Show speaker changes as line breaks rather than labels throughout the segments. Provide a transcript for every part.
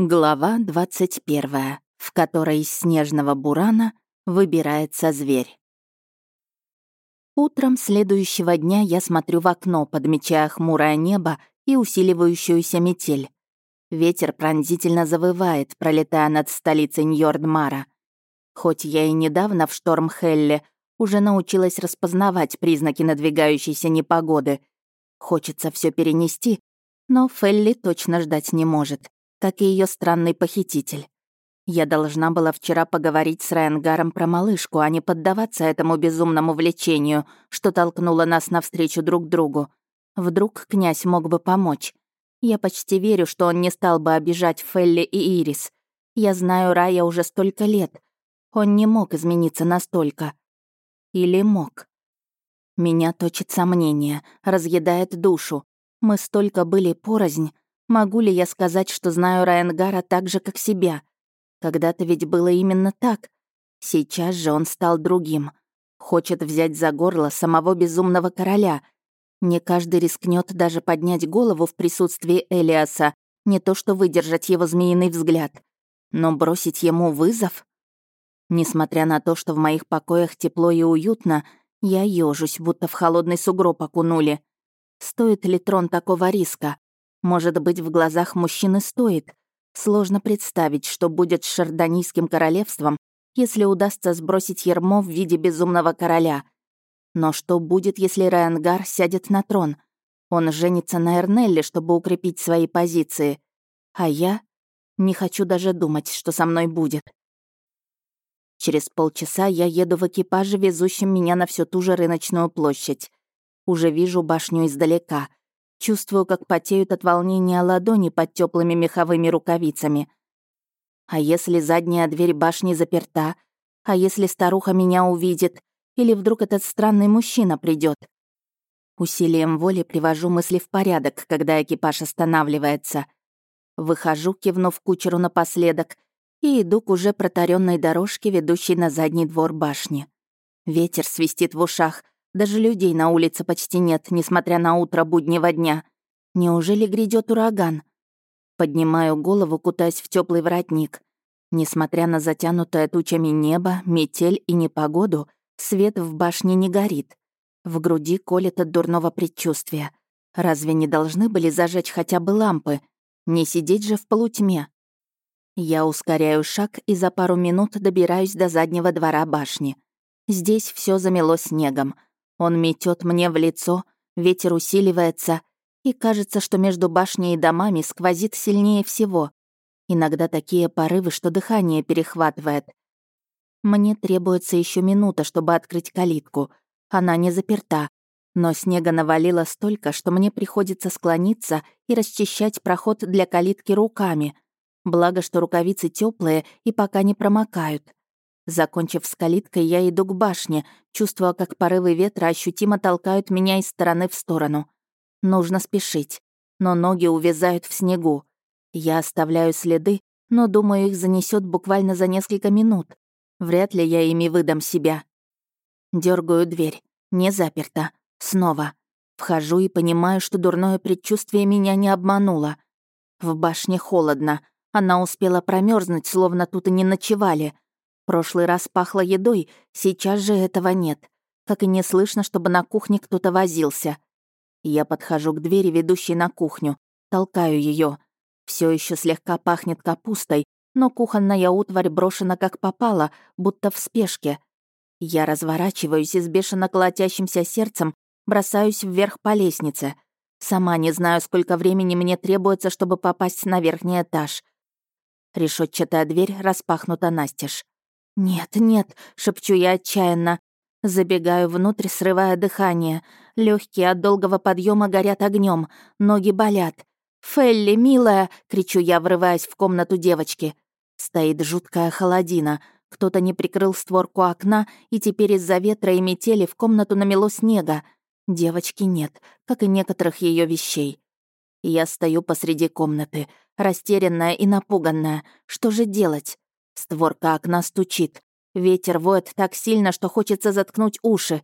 Глава 21, в которой из снежного бурана выбирается зверь. Утром следующего дня я смотрю в окно, подмечая хмурое небо и усиливающуюся метель. Ветер пронзительно завывает, пролетая над столицей Ньордмара. Хоть я и недавно в шторм Хелле уже научилась распознавать признаки надвигающейся непогоды. Хочется все перенести, но Фелли точно ждать не может как и ее странный похититель. Я должна была вчера поговорить с Райангаром про малышку, а не поддаваться этому безумному влечению, что толкнуло нас навстречу друг другу. Вдруг князь мог бы помочь. Я почти верю, что он не стал бы обижать Фелли и Ирис. Я знаю Рая уже столько лет. Он не мог измениться настолько. Или мог? Меня точит сомнение, разъедает душу. Мы столько были порознь, Могу ли я сказать, что знаю Райангара так же, как себя? Когда-то ведь было именно так. Сейчас же он стал другим. Хочет взять за горло самого безумного короля. Не каждый рискнет даже поднять голову в присутствии Элиаса, не то что выдержать его змеиный взгляд. Но бросить ему вызов? Несмотря на то, что в моих покоях тепло и уютно, я ёжусь, будто в холодный сугроб окунули. Стоит ли трон такого риска? Может быть, в глазах мужчины стоит. Сложно представить, что будет с Шардонийским королевством, если удастся сбросить ермо в виде безумного короля. Но что будет, если Райангар сядет на трон? Он женится на Эрнелле, чтобы укрепить свои позиции. А я не хочу даже думать, что со мной будет. Через полчаса я еду в экипаже, везущем меня на всю ту же рыночную площадь. Уже вижу башню издалека. Чувствую, как потеют от волнения ладони под теплыми меховыми рукавицами. А если задняя дверь башни заперта? А если старуха меня увидит? Или вдруг этот странный мужчина придет? Усилием воли привожу мысли в порядок, когда экипаж останавливается. Выхожу, кивнув кучеру напоследок, и иду к уже протаренной дорожке, ведущей на задний двор башни. Ветер свистит в ушах, даже людей на улице почти нет, несмотря на утро буднего дня. Неужели грядет ураган? Поднимаю голову, кутаясь в теплый воротник. Несмотря на затянутое тучами небо, метель и непогоду, свет в башне не горит. В груди колет от дурного предчувствия. Разве не должны были зажечь хотя бы лампы? Не сидеть же в полутьме. Я ускоряю шаг и за пару минут добираюсь до заднего двора башни. Здесь все замело снегом — он метет мне в лицо, ветер усиливается, и кажется, что между башней и домами сквозит сильнее всего. Иногда такие порывы, что дыхание перехватывает. Мне требуется еще минута, чтобы открыть калитку. Она не заперта, но снега навалило столько, что мне приходится склониться и расчищать проход для калитки руками. Благо, что рукавицы теплые и пока не промокают. Закончив с калиткой, я иду к башне, чувствуя, как порывы ветра ощутимо толкают меня из стороны в сторону. Нужно спешить, но ноги увязают в снегу. Я оставляю следы, но думаю, их занесет буквально за несколько минут. Вряд ли я ими выдам себя. Дергаю дверь. Не заперта. Снова. Вхожу и понимаю, что дурное предчувствие меня не обмануло. В башне холодно. Она успела промерзнуть, словно тут и не ночевали — прошлый раз пахло едой, сейчас же этого нет. Как и не слышно, чтобы на кухне кто-то возился. Я подхожу к двери, ведущей на кухню, толкаю ее. Все еще слегка пахнет капустой, но кухонная утварь брошена как попало, будто в спешке. Я разворачиваюсь и с бешено колотящимся сердцем бросаюсь вверх по лестнице. Сама не знаю, сколько времени мне требуется, чтобы попасть на верхний этаж. Решетчатая дверь распахнута настежь. «Нет, нет», — шепчу я отчаянно. Забегаю внутрь, срывая дыхание. Легкие от долгого подъема горят огнем, ноги болят. «Фелли, милая!» — кричу я, врываясь в комнату девочки. Стоит жуткая холодина. Кто-то не прикрыл створку окна, и теперь из-за ветра и метели в комнату намело снега. Девочки нет, как и некоторых ее вещей. Я стою посреди комнаты, растерянная и напуганная. Что же делать? Створка окна стучит. Ветер воет так сильно, что хочется заткнуть уши.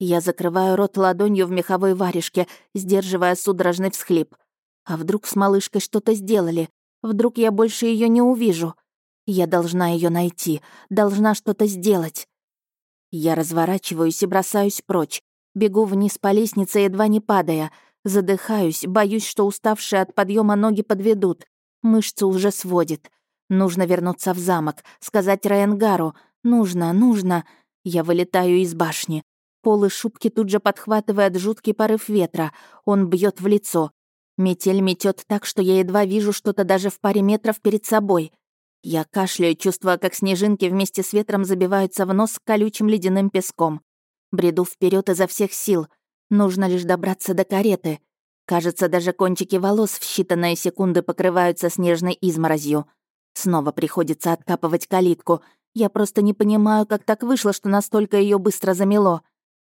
Я закрываю рот ладонью в меховой варежке, сдерживая судорожный всхлип. А вдруг с малышкой что-то сделали? Вдруг я больше ее не увижу. Я должна ее найти, должна что-то сделать. Я разворачиваюсь и бросаюсь прочь. Бегу вниз по лестнице, едва не падая. Задыхаюсь, боюсь, что уставшие от подъема ноги подведут. Мышцы уже сводит. Нужно вернуться в замок, сказать Райангару. Нужно, нужно. Я вылетаю из башни. Полы шубки тут же подхватывает жуткий порыв ветра. Он бьет в лицо. Метель метет так, что я едва вижу что-то даже в паре метров перед собой. Я кашляю, чувствуя, как снежинки вместе с ветром забиваются в нос колючим ледяным песком. Бреду вперед изо всех сил. Нужно лишь добраться до кареты. Кажется, даже кончики волос в считанные секунды покрываются снежной изморозью. Снова приходится откапывать калитку. Я просто не понимаю, как так вышло, что настолько ее быстро замело.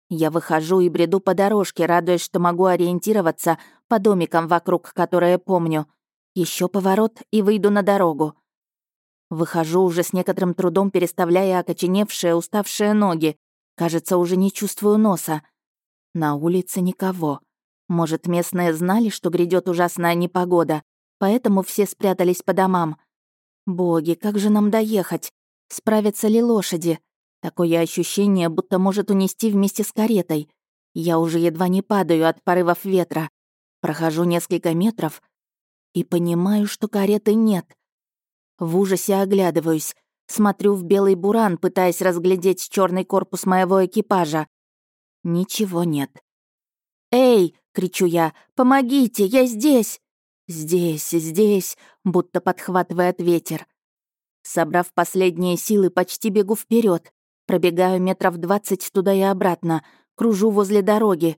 Я выхожу и бреду по дорожке, радуясь, что могу ориентироваться по домикам вокруг, которые помню. Еще поворот и выйду на дорогу. Выхожу уже с некоторым трудом, переставляя окоченевшие, уставшие ноги. Кажется, уже не чувствую носа. На улице никого. Может, местные знали, что грядет ужасная непогода, поэтому все спрятались по домам. Боги, как же нам доехать? Справятся ли лошади? Такое ощущение, будто может унести вместе с каретой. Я уже едва не падаю от порывов ветра. Прохожу несколько метров и понимаю, что кареты нет. В ужасе оглядываюсь, смотрю в белый буран, пытаясь разглядеть черный корпус моего экипажа. Ничего нет. «Эй!» — кричу я. «Помогите! Я здесь!» «Здесь, здесь!» — будто подхватывает ветер. Собрав последние силы, почти бегу вперед. Пробегаю метров двадцать туда и обратно, кружу возле дороги.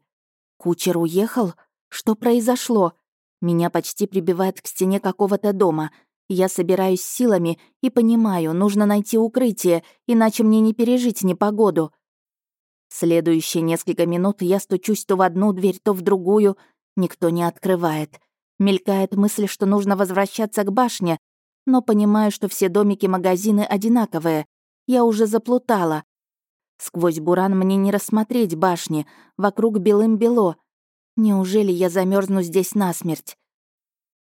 Кучер уехал? Что произошло? Меня почти прибивает к стене какого-то дома. Я собираюсь силами и понимаю, нужно найти укрытие, иначе мне не пережить непогоду. Следующие несколько минут я стучусь то в одну дверь, то в другую. Никто не открывает. Мелькает мысль, что нужно возвращаться к башне, но понимаю, что все домики-магазины одинаковые. Я уже заплутала. Сквозь буран мне не рассмотреть башни, вокруг белым-бело. Неужели я замерзну здесь насмерть?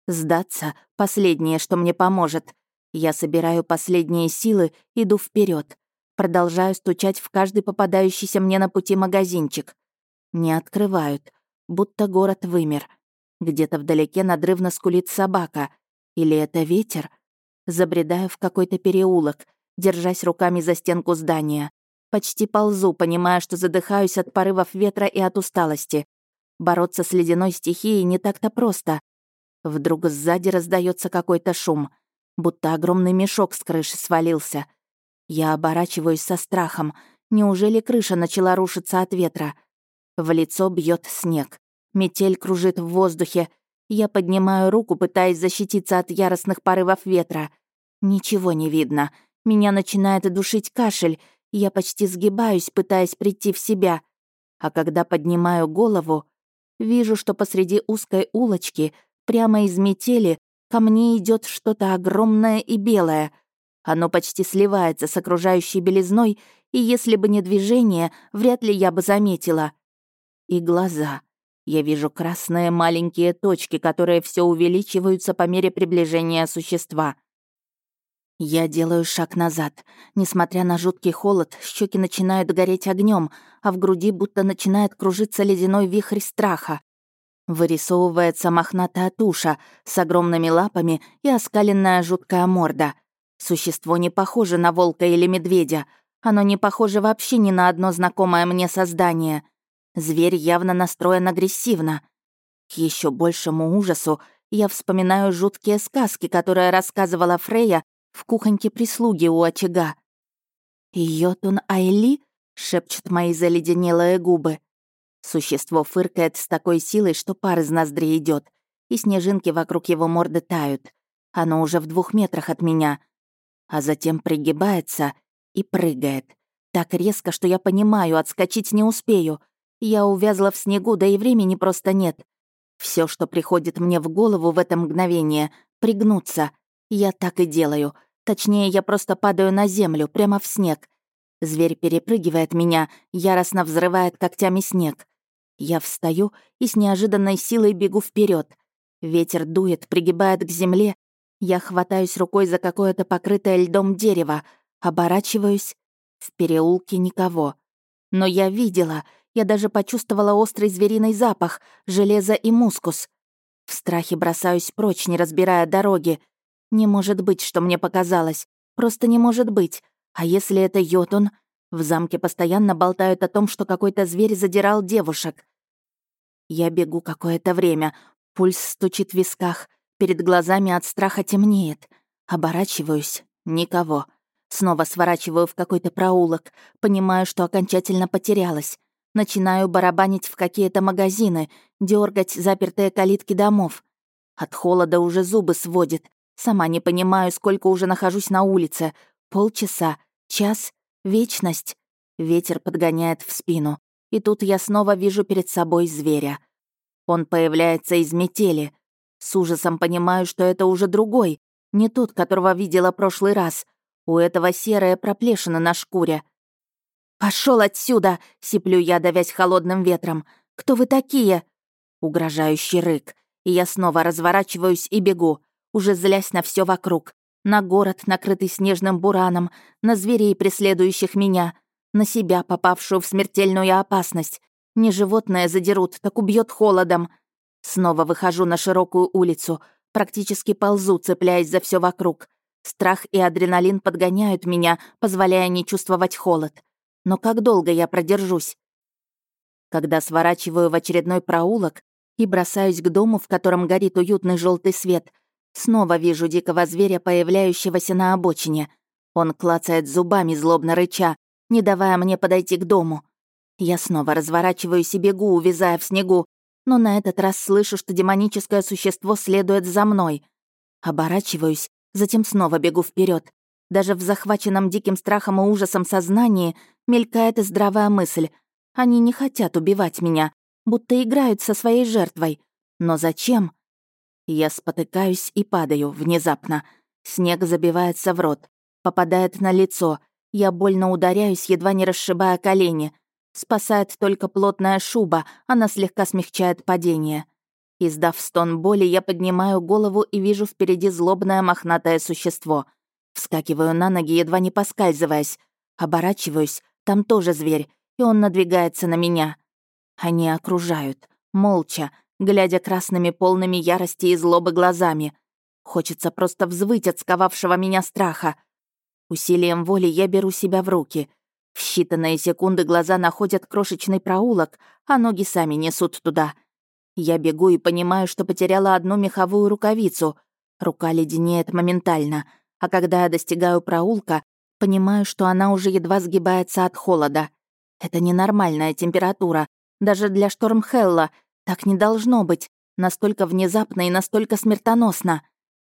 Сдаться — последнее, что мне поможет. Я собираю последние силы, иду вперед. Продолжаю стучать в каждый попадающийся мне на пути магазинчик. Не открывают, будто город вымер. Где-то вдалеке надрывно скулит собака. Или это ветер? Забредаю в какой-то переулок держась руками за стенку здания. Почти ползу, понимая, что задыхаюсь от порывов ветра и от усталости. Бороться с ледяной стихией не так-то просто. Вдруг сзади раздается какой-то шум, будто огромный мешок с крыши свалился. Я оборачиваюсь со страхом. Неужели крыша начала рушиться от ветра? В лицо бьет снег. Метель кружит в воздухе. Я поднимаю руку, пытаясь защититься от яростных порывов ветра. Ничего не видно. Меня начинает душить кашель, я почти сгибаюсь, пытаясь прийти в себя. А когда поднимаю голову, вижу, что посреди узкой улочки, прямо из метели, ко мне идет что-то огромное и белое. Оно почти сливается с окружающей белизной, и если бы не движение, вряд ли я бы заметила. И глаза. Я вижу красные маленькие точки, которые все увеличиваются по мере приближения существа. Я делаю шаг назад. Несмотря на жуткий холод, щеки начинают гореть огнем, а в груди будто начинает кружиться ледяной вихрь страха. Вырисовывается мохнатая туша с огромными лапами и оскаленная жуткая морда. Существо не похоже на волка или медведя. Оно не похоже вообще ни на одно знакомое мне создание. Зверь явно настроен агрессивно. К еще большему ужасу я вспоминаю жуткие сказки, которые рассказывала Фрея в кухоньке прислуги у очага. «Йотун Айли?» — шепчут мои заледенелые губы. Существо фыркает с такой силой, что пар из ноздри идет, и снежинки вокруг его морды тают. Оно уже в двух метрах от меня. А затем пригибается и прыгает. Так резко, что я понимаю, отскочить не успею. Я увязла в снегу, да и времени просто нет. Все, что приходит мне в голову в это мгновение — пригнуться. Я так и делаю — Точнее, я просто падаю на землю, прямо в снег. Зверь перепрыгивает меня, яростно взрывает когтями снег. Я встаю и с неожиданной силой бегу вперед. Ветер дует, пригибает к земле. Я хватаюсь рукой за какое-то покрытое льдом дерево, оборачиваюсь. В переулке никого. Но я видела, я даже почувствовала острый звериный запах, железо и мускус. В страхе бросаюсь прочь, не разбирая дороги. Не может быть, что мне показалось. Просто не может быть. А если это Йотун? В замке постоянно болтают о том, что какой-то зверь задирал девушек. Я бегу какое-то время. Пульс стучит в висках. Перед глазами от страха темнеет. Оборачиваюсь. Никого. Снова сворачиваю в какой-то проулок. Понимаю, что окончательно потерялась. Начинаю барабанить в какие-то магазины, дергать запертые калитки домов. От холода уже зубы сводит. Сама не понимаю, сколько уже нахожусь на улице. Полчаса, час, вечность. Ветер подгоняет в спину. И тут я снова вижу перед собой зверя. Он появляется из метели. С ужасом понимаю, что это уже другой, не тот, которого видела прошлый раз. У этого серая проплешина на шкуре. Пошел отсюда!» — сиплю я, давясь холодным ветром. «Кто вы такие?» Угрожающий рык. И я снова разворачиваюсь и бегу, уже злясь на все вокруг. На город, накрытый снежным бураном, на зверей, преследующих меня, на себя, попавшую в смертельную опасность. Не животное задерут, так убьет холодом. Снова выхожу на широкую улицу, практически ползу, цепляясь за все вокруг. Страх и адреналин подгоняют меня, позволяя не чувствовать холод. Но как долго я продержусь? Когда сворачиваю в очередной проулок и бросаюсь к дому, в котором горит уютный желтый свет, снова вижу дикого зверя, появляющегося на обочине. Он клацает зубами, злобно рыча, не давая мне подойти к дому. Я снова разворачиваюсь и бегу, увязая в снегу, но на этот раз слышу, что демоническое существо следует за мной. Оборачиваюсь, затем снова бегу вперед. Даже в захваченном диким страхом и ужасом сознании мелькает здравая мысль. Они не хотят убивать меня, будто играют со своей жертвой. Но зачем? Я спотыкаюсь и падаю внезапно. Снег забивается в рот, попадает на лицо. Я больно ударяюсь, едва не расшибая колени. Спасает только плотная шуба, она слегка смягчает падение. Издав стон боли, я поднимаю голову и вижу впереди злобное мохнатое существо — Вскакиваю на ноги, едва не поскальзываясь. Оборачиваюсь, там тоже зверь, и он надвигается на меня. Они окружают, молча, глядя красными полными ярости и злобы глазами. Хочется просто взвыть от сковавшего меня страха. Усилием воли я беру себя в руки. В считанные секунды глаза находят крошечный проулок, а ноги сами несут туда. Я бегу и понимаю, что потеряла одну меховую рукавицу. Рука леденеет моментально — а когда я достигаю проулка, понимаю, что она уже едва сгибается от холода. Это ненормальная температура. Даже для Штормхелла так не должно быть. Настолько внезапно и настолько смертоносно.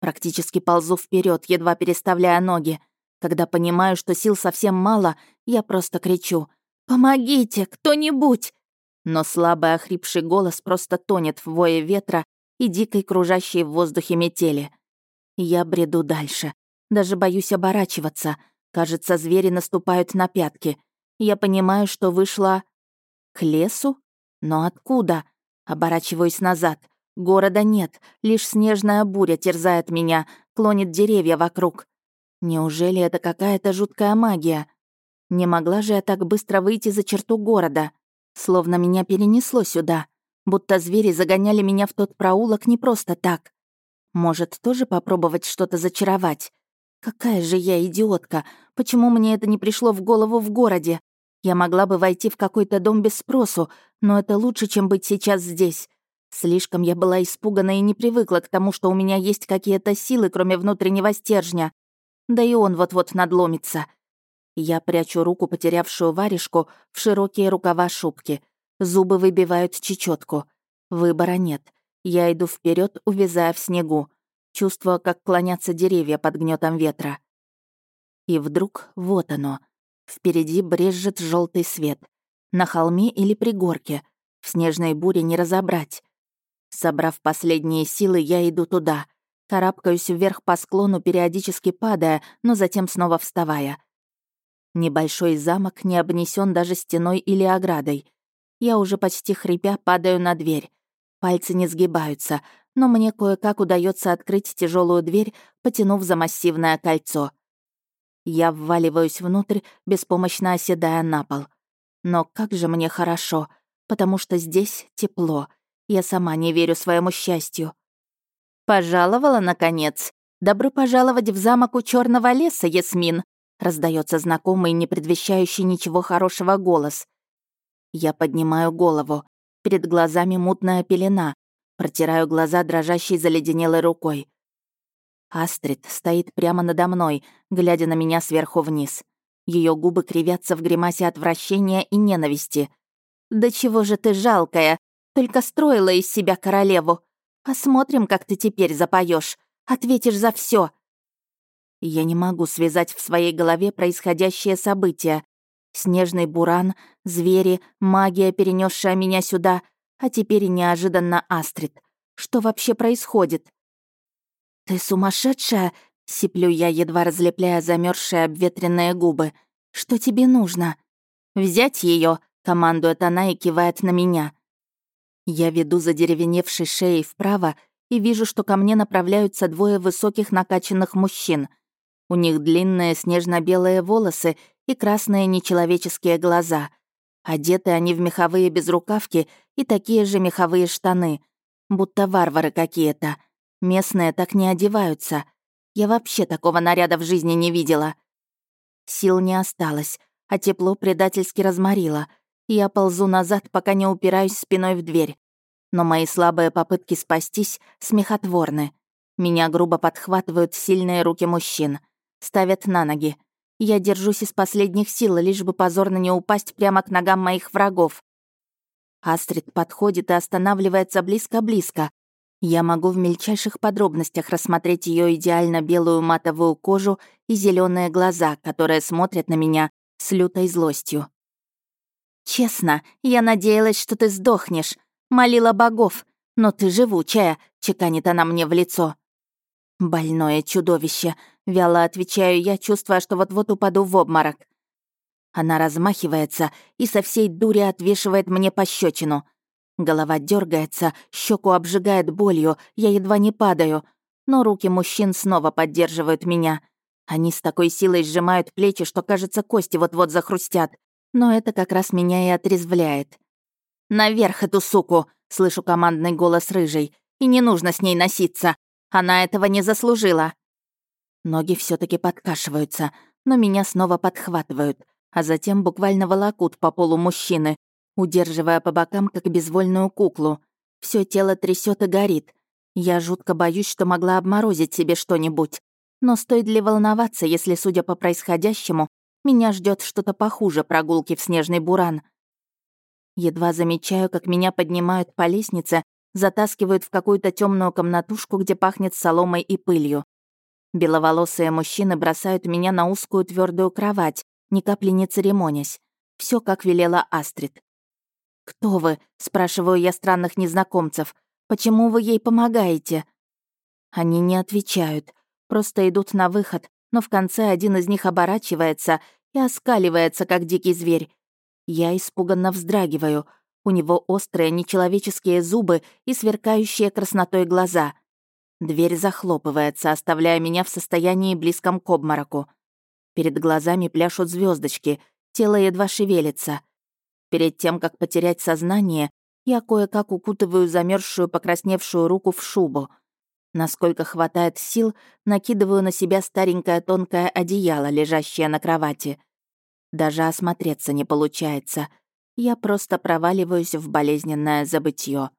Практически ползу вперед, едва переставляя ноги. Когда понимаю, что сил совсем мало, я просто кричу «Помогите, кто-нибудь!» Но слабый охрипший голос просто тонет в вое ветра и дикой кружащей в воздухе метели. Я бреду дальше. Даже боюсь оборачиваться. Кажется, звери наступают на пятки. Я понимаю, что вышла... К лесу? Но откуда? Оборачиваюсь назад. Города нет, лишь снежная буря терзает меня, клонит деревья вокруг. Неужели это какая-то жуткая магия? Не могла же я так быстро выйти за черту города? Словно меня перенесло сюда. Будто звери загоняли меня в тот проулок не просто так. Может, тоже попробовать что-то зачаровать? Какая же я идиотка! Почему мне это не пришло в голову в городе? Я могла бы войти в какой-то дом без спросу, но это лучше, чем быть сейчас здесь. Слишком я была испугана и не привыкла к тому, что у меня есть какие-то силы, кроме внутреннего стержня. Да и он вот-вот надломится. Я прячу руку, потерявшую варежку, в широкие рукава шубки. Зубы выбивают чечетку. Выбора нет. Я иду вперед, увязая в снегу чувствуя, как клонятся деревья под гнетом ветра. И вдруг вот оно. Впереди брежет желтый свет. На холме или пригорке. В снежной буре не разобрать. Собрав последние силы, я иду туда. Карабкаюсь вверх по склону, периодически падая, но затем снова вставая. Небольшой замок не обнесен даже стеной или оградой. Я уже почти хрипя падаю на дверь. Пальцы не сгибаются, но мне кое-как удается открыть тяжелую дверь, потянув за массивное кольцо. Я вваливаюсь внутрь, беспомощно оседая на пол. Но как же мне хорошо, потому что здесь тепло. Я сама не верю своему счастью. «Пожаловала, наконец. Добро пожаловать в замок у черного леса, Ясмин!» раздается знакомый, не предвещающий ничего хорошего голос. Я поднимаю голову. Перед глазами мутная пелена. Протираю глаза дрожащей заледенелой рукой. Астрид стоит прямо надо мной, глядя на меня сверху вниз. Ее губы кривятся в гримасе отвращения и ненависти. «Да чего же ты жалкая? Только строила из себя королеву. Посмотрим, как ты теперь запоешь. Ответишь за все. Я не могу связать в своей голове происходящее события. Снежный буран, звери, магия, перенесшая меня сюда, а теперь неожиданно Астрид. Что вообще происходит? «Ты сумасшедшая?» — сиплю я, едва разлепляя замерзшие обветренные губы. «Что тебе нужно?» «Взять ее, командует она и кивает на меня. Я веду за деревеневшей шеей вправо и вижу, что ко мне направляются двое высоких накачанных мужчин. У них длинные снежно-белые волосы и красные нечеловеческие глаза. Одеты они в меховые безрукавки и такие же меховые штаны. Будто варвары какие-то. Местные так не одеваются. Я вообще такого наряда в жизни не видела. Сил не осталось, а тепло предательски разморило. Я ползу назад, пока не упираюсь спиной в дверь. Но мои слабые попытки спастись смехотворны. Меня грубо подхватывают сильные руки мужчин. Ставят на ноги. Я держусь из последних сил, лишь бы позорно не упасть прямо к ногам моих врагов. Астрид подходит и останавливается близко-близко, я могу в мельчайших подробностях рассмотреть ее идеально белую матовую кожу и зеленые глаза, которые смотрят на меня с лютой злостью. «Честно, я надеялась, что ты сдохнешь. Молила богов. Но ты живучая», — чеканит она мне в лицо. «Больное чудовище», — вяло отвечаю я, чувствуя, что вот-вот упаду в обморок. Она размахивается и со всей дури отвешивает мне пощечину. Голова дергается, щеку обжигает болью, я едва не падаю. Но руки мужчин снова поддерживают меня. Они с такой силой сжимают плечи, что, кажется, кости вот-вот захрустят. Но это как раз меня и отрезвляет. «Наверх эту суку!» — слышу командный голос рыжий. «И не нужно с ней носиться. Она этого не заслужила». Ноги все таки подкашиваются, но меня снова подхватывают, а затем буквально волокут по полу мужчины, удерживая по бокам, как безвольную куклу. Все тело трясет и горит. Я жутко боюсь, что могла обморозить себе что-нибудь. Но стоит ли волноваться, если, судя по происходящему, меня ждет что-то похуже прогулки в снежный буран? Едва замечаю, как меня поднимают по лестнице, затаскивают в какую-то темную комнатушку, где пахнет соломой и пылью. Беловолосые мужчины бросают меня на узкую твердую кровать, ни капли не церемонясь. Все как велела Астрид. «Кто вы?» — спрашиваю я странных незнакомцев. «Почему вы ей помогаете?» Они не отвечают, просто идут на выход, но в конце один из них оборачивается и оскаливается, как дикий зверь. Я испуганно вздрагиваю. У него острые нечеловеческие зубы и сверкающие краснотой глаза. Дверь захлопывается, оставляя меня в состоянии близком к обмороку. Перед глазами пляшут звездочки, тело едва шевелится — Перед тем, как потерять сознание, я кое-как укутываю замерзшую покрасневшую руку в шубу. Насколько хватает сил, накидываю на себя старенькое тонкое одеяло, лежащее на кровати. Даже осмотреться не получается. Я просто проваливаюсь в болезненное забытье.